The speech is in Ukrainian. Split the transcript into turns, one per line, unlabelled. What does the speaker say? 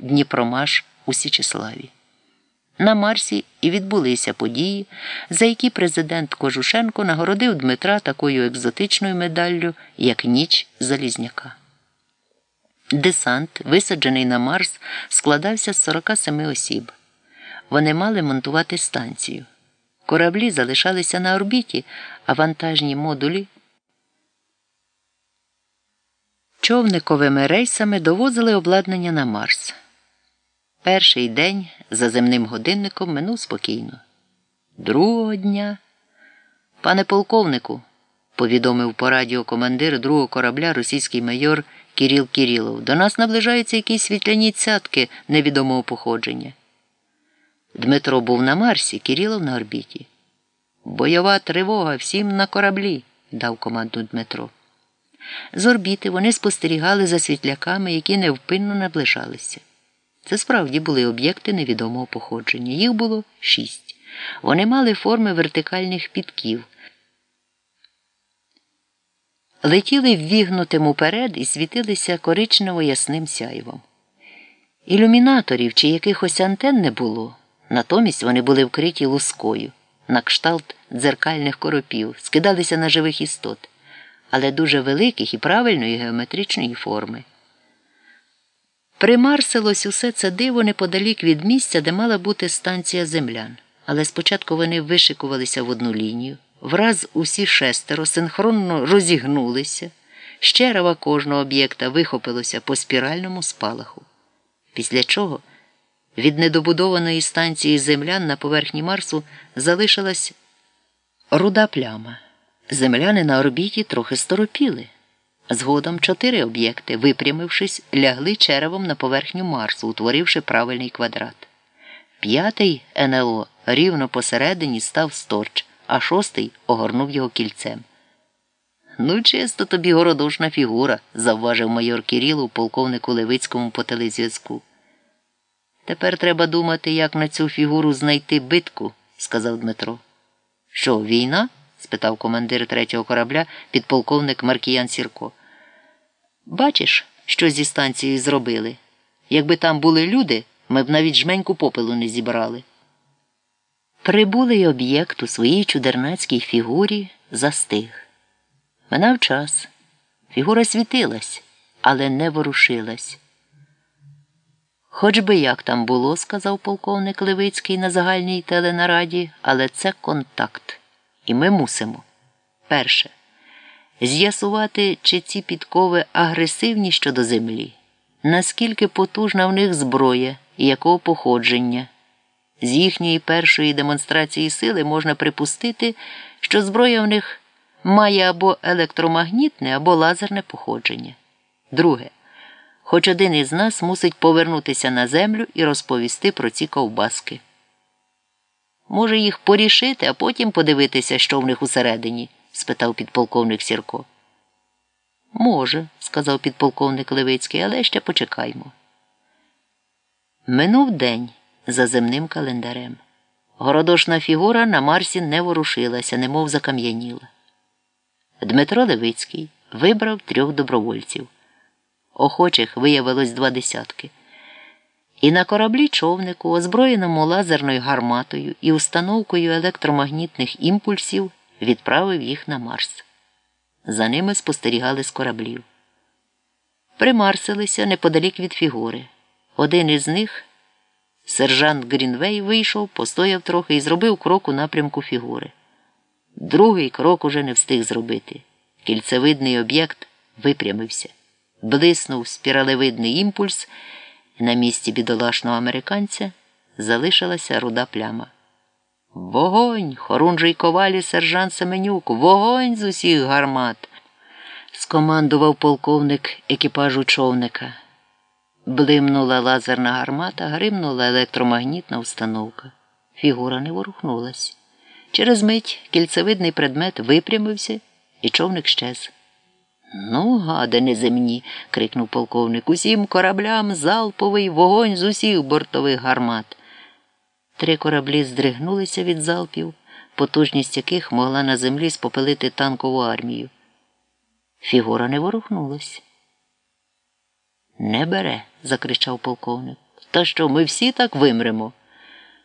Дніпромаш у Січеславі. На Марсі і відбулися події, за які президент Кожушенко нагородив Дмитра такою екзотичною медаллю, як Ніч Залізняка. Десант, висаджений на Марс, складався з 47 осіб. Вони мали монтувати станцію. Кораблі залишалися на орбіті, а вантажні модулі човниковими рейсами довозили обладнання на Марс. Перший день за земним годинником минув спокійно. Другого дня, пане полковнику, повідомив по радіо командир другого корабля російський майор Кіріл Кірілов, до нас наближаються якісь світляні цятки невідомого походження. Дмитро був на Марсі, Кірілов на орбіті. Бойова тривога всім на кораблі, дав команду Дмитро. З орбіти вони спостерігали за світляками, які невпинно наближалися. Це справді були об'єкти невідомого походження. Їх було шість. Вони мали форми вертикальних підків. Летіли ввігнутим уперед і світилися коричнево ясним сяйвом. Ілюмінаторів чи якихось антен не було, натомість вони були вкриті лускою, на кшталт дзеркальних коропів, скидалися на живих істот, але дуже великих і правильної геометричної форми. Примарсилось усе це диво неподалік від місця, де мала бути станція землян. Але спочатку вони вишикувалися в одну лінію, враз усі шестеро синхронно розігнулися, з черева кожного об'єкта вихопилося по спіральному спалаху. Після чого від недобудованої станції землян на поверхні Марсу залишилась руда пляма. Земляни на орбіті трохи сторопіли. Згодом чотири об'єкти, випрямившись, лягли черевом на поверхню Марсу, утворивши правильний квадрат. П'ятий НЛО рівно посередині став сторч, а шостий огорнув його кільцем. Ну, чисто тобі городошна фігура, завважив майор Кирилов полковнику Левицькому по телезв'язку. Тепер треба думати, як на цю фігуру знайти битку, сказав Дмитро. Що, війна? спитав командир третього корабля підполковник Маркіян Сірко. Бачиш, що зі станцією зробили? Якби там були люди, ми б навіть жменьку попелу не зібрали. Прибулий об'єкт у своїй чудернацькій фігурі застиг. Минав час. Фігура світилась, але не ворушилась. Хоч би як там було, сказав полковник Левицький на загальній теленараді, але це контакт. І ми мусимо перше з'ясувати, чи ці підкови агресивні щодо землі, наскільки потужна в них зброя і якого походження. З їхньої першої демонстрації сили можна припустити, що зброя в них має або електромагнітне, або лазерне походження. Друге, хоч один із нас мусить повернутися на землю і розповісти про ці ковбаски. Може, їх порішити, а потім подивитися, що в них усередині? Спитав підполковник Сірко. Може, сказав підполковник Левицький, але ще почекаймо. Минув день за земним календарем. Городошна фігура на Марсі не ворушилася, немов закам'яніла. Дмитро Левицький вибрав трьох добровольців. Охочих виявилось два десятки. І на кораблі човнику, озброєному лазерною гарматою і установкою електромагнітних імпульсів, відправив їх на Марс. За ними спостерігали з кораблів. Примарсилися неподалік від фігури. Один із них, сержант Грінвей, вийшов, постояв трохи і зробив крок у напрямку фігури. Другий крок уже не встиг зробити. Кільцевидний об'єкт випрямився, блиснув спіралевидний імпульс. На місці бідолашного американця залишилася руда пляма. Вогонь, хорунжий ковалі сержант Семенюк, вогонь з усіх гармат, скомандував полковник екіпажу човника. Блимнула лазерна гармата, гримнула електромагнітна установка. Фігура не ворухнулась. Через мить кільцевидний предмет випрямився, і човник щез. Ну, гади неземні, крикнув полковник. Усім кораблям залповий вогонь з усіх бортових гармат. Три кораблі здригнулися від залпів, потужність яких могла на землі спопелити танкову армію. Фігура не ворухнулась. Не бере, закричав полковник. Та що ми всі так вимремо?